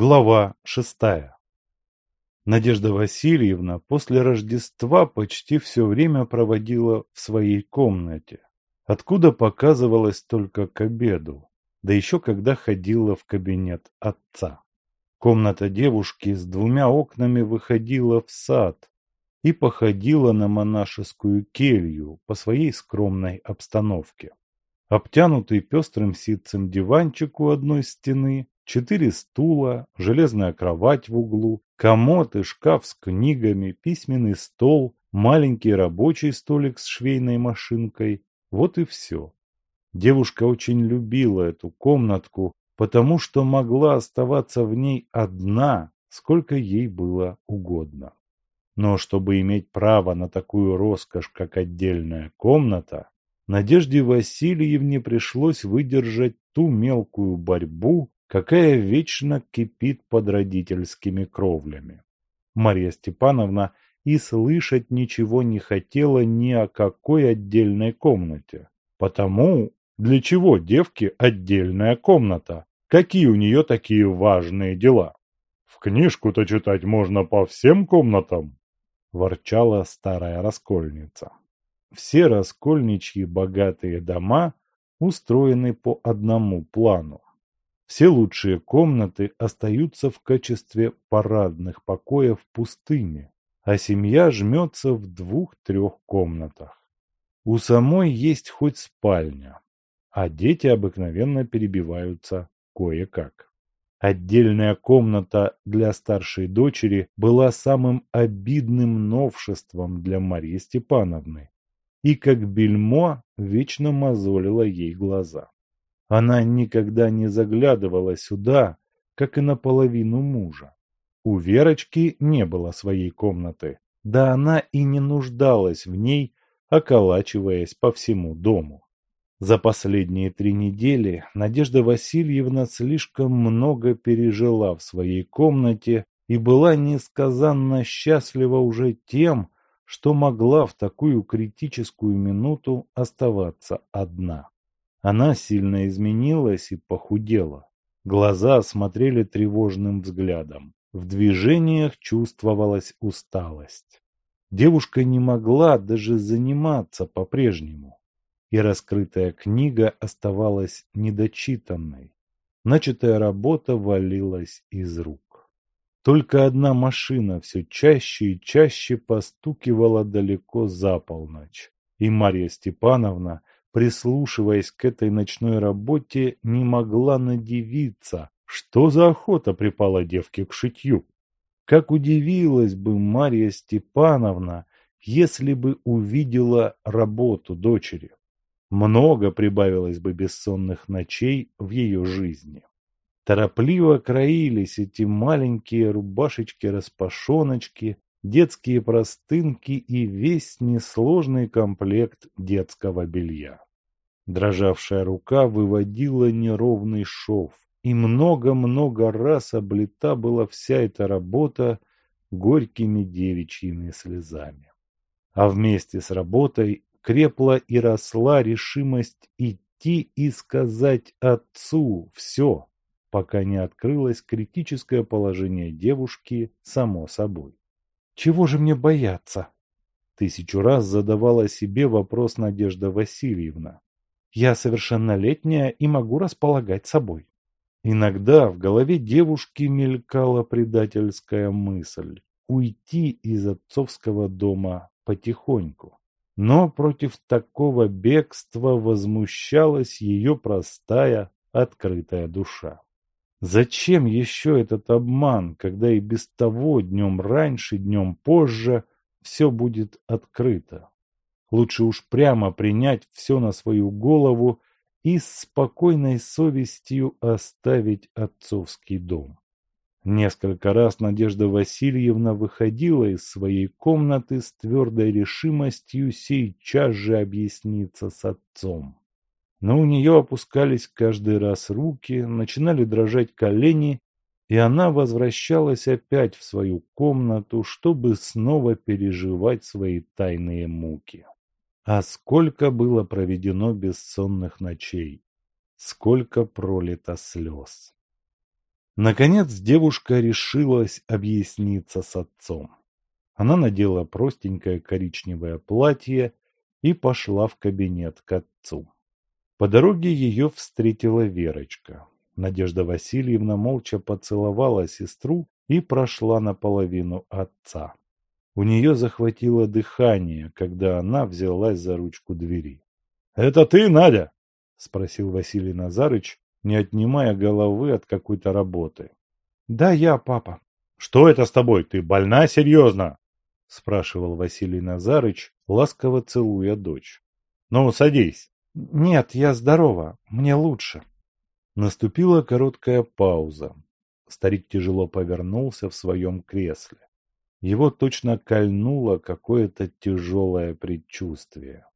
Глава шестая. Надежда Васильевна после Рождества почти все время проводила в своей комнате, откуда показывалась только к обеду, да еще когда ходила в кабинет отца. Комната девушки с двумя окнами выходила в сад и походила на монашескую келью по своей скромной обстановке. Обтянутый пестрым ситцем диванчик у одной стены Четыре стула, железная кровать в углу, комод и шкаф с книгами, письменный стол, маленький рабочий столик с швейной машинкой. Вот и все. Девушка очень любила эту комнатку, потому что могла оставаться в ней одна, сколько ей было угодно. Но чтобы иметь право на такую роскошь, как отдельная комната, Надежде Васильевне пришлось выдержать ту мелкую борьбу, какая вечно кипит под родительскими кровлями. Марья Степановна и слышать ничего не хотела ни о какой отдельной комнате. Потому для чего девке отдельная комната? Какие у нее такие важные дела? В книжку-то читать можно по всем комнатам, ворчала старая раскольница. Все раскольничьи богатые дома устроены по одному плану. Все лучшие комнаты остаются в качестве парадных покоев в пустыне, а семья жмется в двух-трех комнатах. У самой есть хоть спальня, а дети обыкновенно перебиваются кое-как. Отдельная комната для старшей дочери была самым обидным новшеством для Марьи Степановны и как бельмо вечно мозолила ей глаза. Она никогда не заглядывала сюда, как и наполовину мужа. У Верочки не было своей комнаты, да она и не нуждалась в ней, околачиваясь по всему дому. За последние три недели Надежда Васильевна слишком много пережила в своей комнате и была несказанно счастлива уже тем, что могла в такую критическую минуту оставаться одна. Она сильно изменилась и похудела. Глаза смотрели тревожным взглядом. В движениях чувствовалась усталость. Девушка не могла даже заниматься по-прежнему. И раскрытая книга оставалась недочитанной. Начатая работа валилась из рук. Только одна машина все чаще и чаще постукивала далеко за полночь. И Марья Степановна прислушиваясь к этой ночной работе, не могла надевиться, что за охота припала девке к шитью. Как удивилась бы Марья Степановна, если бы увидела работу дочери. Много прибавилось бы бессонных ночей в ее жизни. Торопливо краились эти маленькие рубашечки-распашоночки, детские простынки и весь несложный комплект детского белья. Дрожавшая рука выводила неровный шов, и много-много раз облита была вся эта работа горькими девичьими слезами. А вместе с работой крепла и росла решимость идти и сказать отцу все, пока не открылось критическое положение девушки само собой. Чего же мне бояться? Тысячу раз задавала себе вопрос Надежда Васильевна. Я совершеннолетняя и могу располагать собой. Иногда в голове девушки мелькала предательская мысль уйти из отцовского дома потихоньку. Но против такого бегства возмущалась ее простая, открытая душа. Зачем еще этот обман, когда и без того днем раньше, днем позже все будет открыто? Лучше уж прямо принять все на свою голову и с спокойной совестью оставить отцовский дом. Несколько раз Надежда Васильевна выходила из своей комнаты с твердой решимостью сейчас же объясниться с отцом но у нее опускались каждый раз руки, начинали дрожать колени, и она возвращалась опять в свою комнату, чтобы снова переживать свои тайные муки. А сколько было проведено бессонных ночей, сколько пролито слез. Наконец девушка решилась объясниться с отцом. Она надела простенькое коричневое платье и пошла в кабинет к отцу. По дороге ее встретила Верочка. Надежда Васильевна молча поцеловала сестру и прошла наполовину отца. У нее захватило дыхание, когда она взялась за ручку двери. — Это ты, Надя? — спросил Василий Назарыч, не отнимая головы от какой-то работы. — Да, я, папа. — Что это с тобой? Ты больна серьезно? — спрашивал Василий Назарыч, ласково целуя дочь. — Ну, садись. — Нет, я здорова. Мне лучше. Наступила короткая пауза. Старик тяжело повернулся в своем кресле. Его точно кольнуло какое-то тяжелое предчувствие.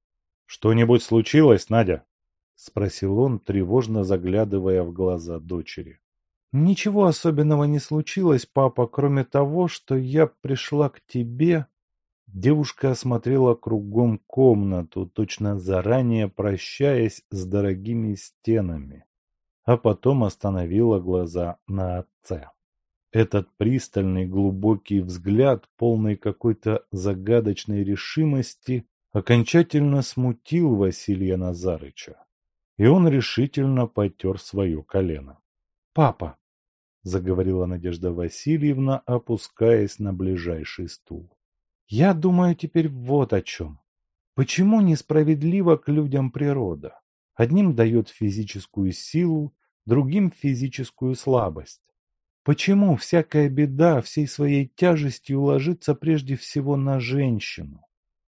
«Что-нибудь случилось, Надя?» — спросил он, тревожно заглядывая в глаза дочери. «Ничего особенного не случилось, папа, кроме того, что я пришла к тебе...» Девушка осмотрела кругом комнату, точно заранее прощаясь с дорогими стенами, а потом остановила глаза на отце. Этот пристальный глубокий взгляд, полный какой-то загадочной решимости, окончательно смутил Василия Назарыча, и он решительно потер свое колено. «Папа!» — заговорила Надежда Васильевна, опускаясь на ближайший стул. «Я думаю теперь вот о чем. Почему несправедлива к людям природа? Одним дает физическую силу, другим физическую слабость. Почему всякая беда всей своей тяжестью ложится прежде всего на женщину?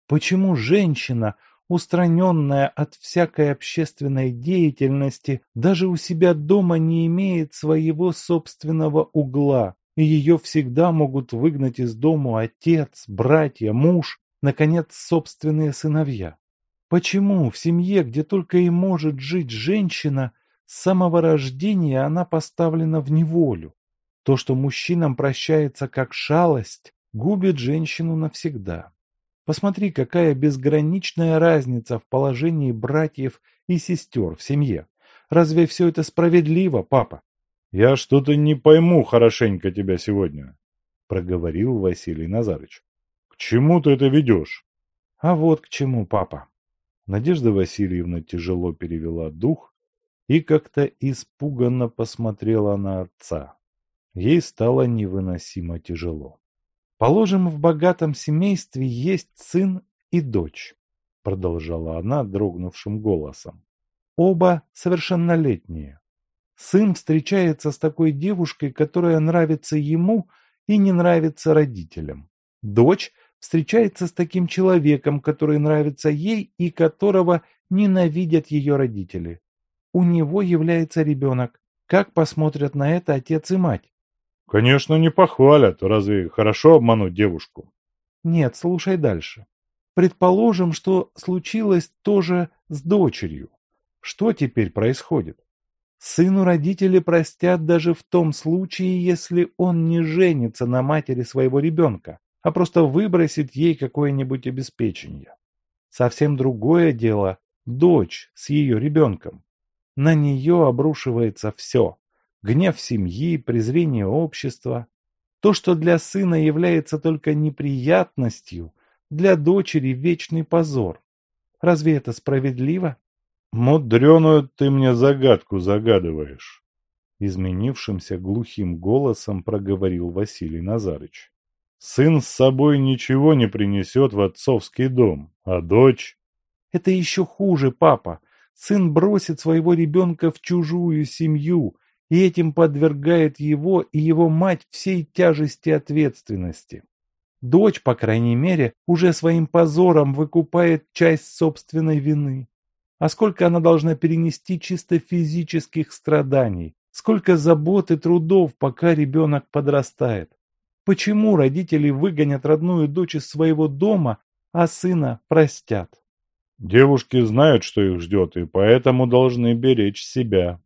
Почему женщина, устраненная от всякой общественной деятельности, даже у себя дома не имеет своего собственного угла, и ее всегда могут выгнать из дому отец, братья, муж, наконец, собственные сыновья? Почему в семье, где только и может жить женщина, с самого рождения она поставлена в неволю? То, что мужчинам прощается как шалость, губит женщину навсегда. Посмотри, какая безграничная разница в положении братьев и сестер в семье. Разве все это справедливо, папа? — Я что-то не пойму хорошенько тебя сегодня, — проговорил Василий Назарыч. — К чему ты это ведешь? — А вот к чему, папа. Надежда Васильевна тяжело перевела дух и как-то испуганно посмотрела на отца. Ей стало невыносимо тяжело. «Положим, в богатом семействе есть сын и дочь», — продолжала она дрогнувшим голосом. «Оба совершеннолетние. Сын встречается с такой девушкой, которая нравится ему и не нравится родителям. Дочь встречается с таким человеком, который нравится ей и которого ненавидят ее родители. У него является ребенок. Как посмотрят на это отец и мать? Конечно, не похвалят. Разве хорошо обмануть девушку? Нет, слушай дальше. Предположим, что случилось тоже с дочерью. Что теперь происходит? Сыну родители простят даже в том случае, если он не женится на матери своего ребенка, а просто выбросит ей какое-нибудь обеспечение. Совсем другое дело – дочь с ее ребенком. На нее обрушивается все гнев семьи, презрение общества. То, что для сына является только неприятностью, для дочери вечный позор. Разве это справедливо? Мудреную ты мне загадку загадываешь. Изменившимся глухим голосом проговорил Василий Назарыч. Сын с собой ничего не принесет в отцовский дом, а дочь... Это еще хуже, папа. Сын бросит своего ребенка в чужую семью, и этим подвергает его и его мать всей тяжести ответственности. Дочь, по крайней мере, уже своим позором выкупает часть собственной вины. А сколько она должна перенести чисто физических страданий, сколько забот и трудов, пока ребенок подрастает. Почему родители выгонят родную дочь из своего дома, а сына простят? Девушки знают, что их ждет, и поэтому должны беречь себя.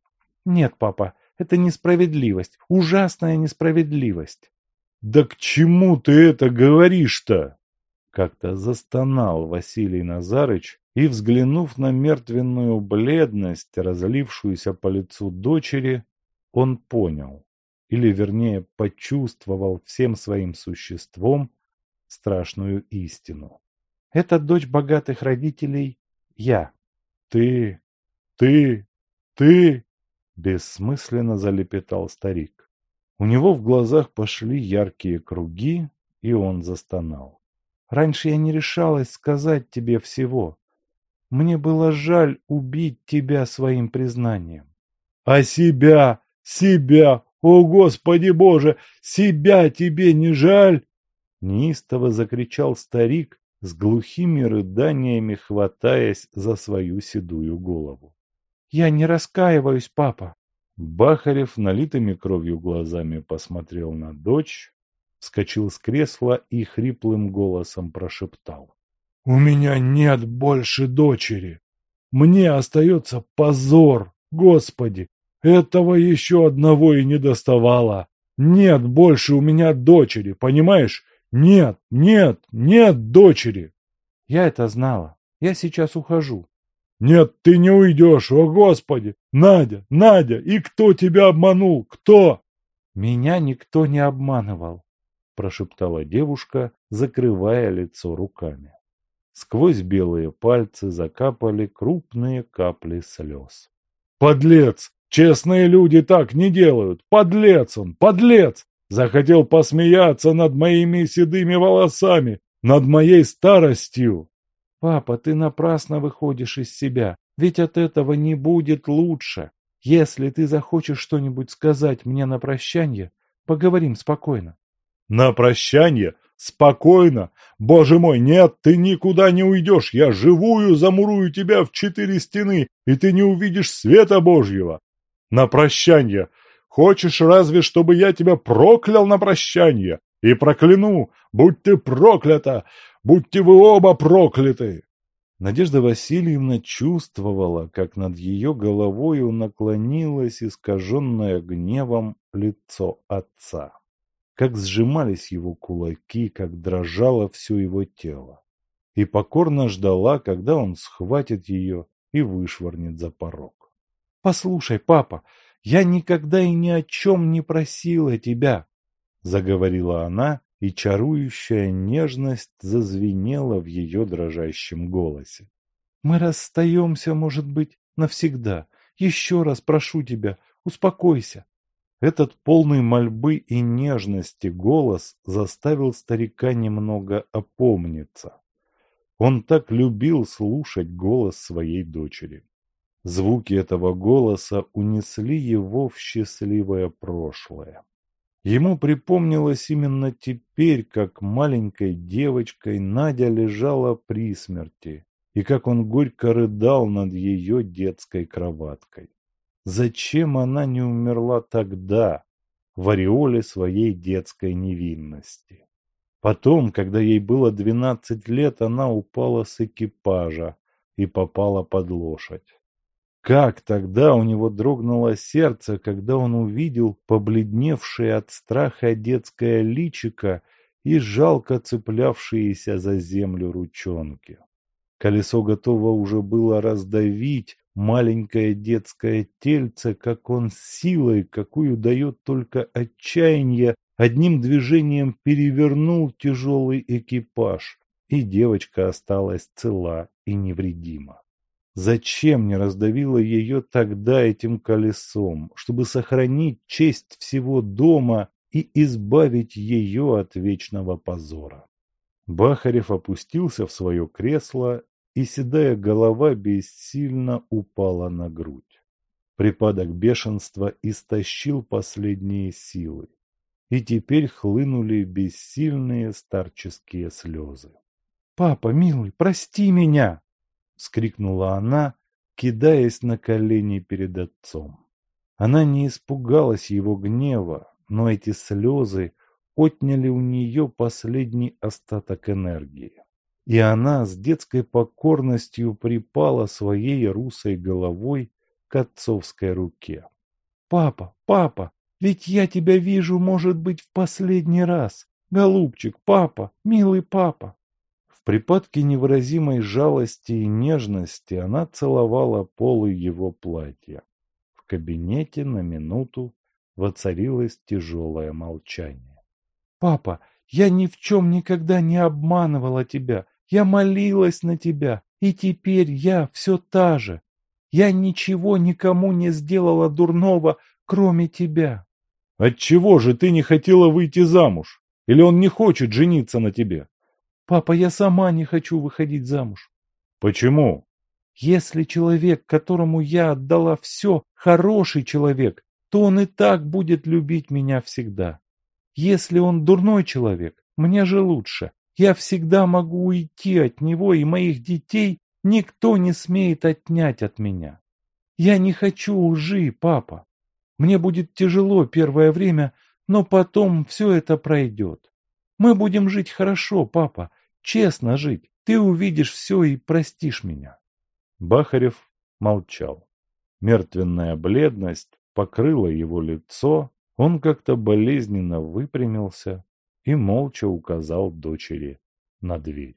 Нет, папа, это несправедливость, ужасная несправедливость. Да к чему ты это говоришь-то? Как-то застонал Василий Назарыч и, взглянув на мертвенную бледность, разлившуюся по лицу дочери, он понял. или вернее почувствовал всем своим существом страшную истину. Это дочь богатых родителей я. Ты, ты, ты, бессмысленно залепетал старик. У него в глазах пошли яркие круги, и он застонал. Раньше я не решалась сказать тебе всего. Мне было жаль убить тебя своим признанием. А себя, себя, о Господи Боже, себя тебе не жаль? Неистово закричал старик, с глухими рыданиями хватаясь за свою седую голову. «Я не раскаиваюсь, папа!» Бахарев налитыми кровью глазами посмотрел на дочь, вскочил с кресла и хриплым голосом прошептал. «У меня нет больше дочери! Мне остается позор, Господи! Этого еще одного и не доставало! Нет больше у меня дочери, понимаешь? Нет, нет, нет дочери!» «Я это знала. Я сейчас ухожу». «Нет, ты не уйдешь, о Господи! Надя, Надя, и кто тебя обманул? Кто?» «Меня никто не обманывал», – прошептала девушка, закрывая лицо руками. Сквозь белые пальцы закапали крупные капли слез. «Подлец! Честные люди так не делают! Подлец он! Подлец! Захотел посмеяться над моими седыми волосами, над моей старостью. Папа, ты напрасно выходишь из себя, ведь от этого не будет лучше. Если ты захочешь что-нибудь сказать мне на прощание, поговорим спокойно. На прощание? Спокойно? Боже мой, нет, ты никуда не уйдешь. Я живую замурую тебя в четыре стены, и ты не увидишь света Божьего. На прощание? Хочешь разве, чтобы я тебя проклял на прощание? И прокляну, будь ты проклята, будьте вы оба прокляты!» Надежда Васильевна чувствовала, как над ее головою наклонилось искаженное гневом лицо отца, как сжимались его кулаки, как дрожало все его тело, и покорно ждала, когда он схватит ее и вышвырнет за порог. «Послушай, папа, я никогда и ни о чем не просила тебя, заговорила она, и чарующая нежность зазвенела в ее дрожащем голосе. Мы расстаемся, может быть, навсегда. Еще раз прошу тебя, успокойся. Этот полный мольбы и нежности голос заставил старика немного опомниться. Он так любил слушать голос своей дочери. Звуки этого голоса унесли его в счастливое прошлое. Ему припомнилось именно теперь, как маленькой девочкой Надя лежала при смерти, и как он горько рыдал над ее детской кроваткой. Зачем она не умерла тогда, в ореоле своей детской невинности? Потом, когда ей было двенадцать лет, она упала с экипажа и попала под лошадь. Как тогда у него дрогнуло сердце, когда он увидел побледневшее от страха детское личико и жалко цеплявшиеся за землю ручонки. Колесо готово уже было раздавить маленькое детское тельце, как он силой, какую дает только отчаяние, одним движением перевернул тяжелый экипаж, и девочка осталась цела и невредима. Зачем не раздавила ее тогда этим колесом, чтобы сохранить честь всего дома и избавить ее от вечного позора? Бахарев опустился в свое кресло, и седая голова бессильно упала на грудь. Припадок бешенства истощил последние силы, и теперь хлынули бессильные старческие слезы. «Папа, милый, прости меня!» — вскрикнула она, кидаясь на колени перед отцом. Она не испугалась его гнева, но эти слезы отняли у нее последний остаток энергии. И она с детской покорностью припала своей русой головой к отцовской руке. «Папа, папа, ведь я тебя вижу, может быть, в последний раз. Голубчик, папа, милый папа!» припадке невыразимой жалости и нежности она целовала полы его платья. В кабинете на минуту Воцарилось тяжелое молчание. «Папа, я ни в чем никогда не обманывала тебя. Я молилась на тебя, и теперь я все та же. Я ничего никому не сделала дурного, кроме тебя. Отчего же ты не хотела выйти замуж? Или он не хочет жениться на тебе? Папа, я сама не хочу выходить замуж. Почему? Если человек, которому я отдала все, хороший человек, то он и так будет любить меня всегда. Если он дурной человек, мне же лучше. Я всегда могу уйти от него, и моих детей никто не смеет отнять от меня. Я не хочу лжи, папа. Мне будет тяжело первое время, но потом все это пройдет. Мы будем жить хорошо, папа, честно жить. Ты увидишь все и простишь меня. Бахарев молчал. Мертвенная бледность покрыла его лицо, он как-то болезненно выпрямился и молча указал дочери на дверь.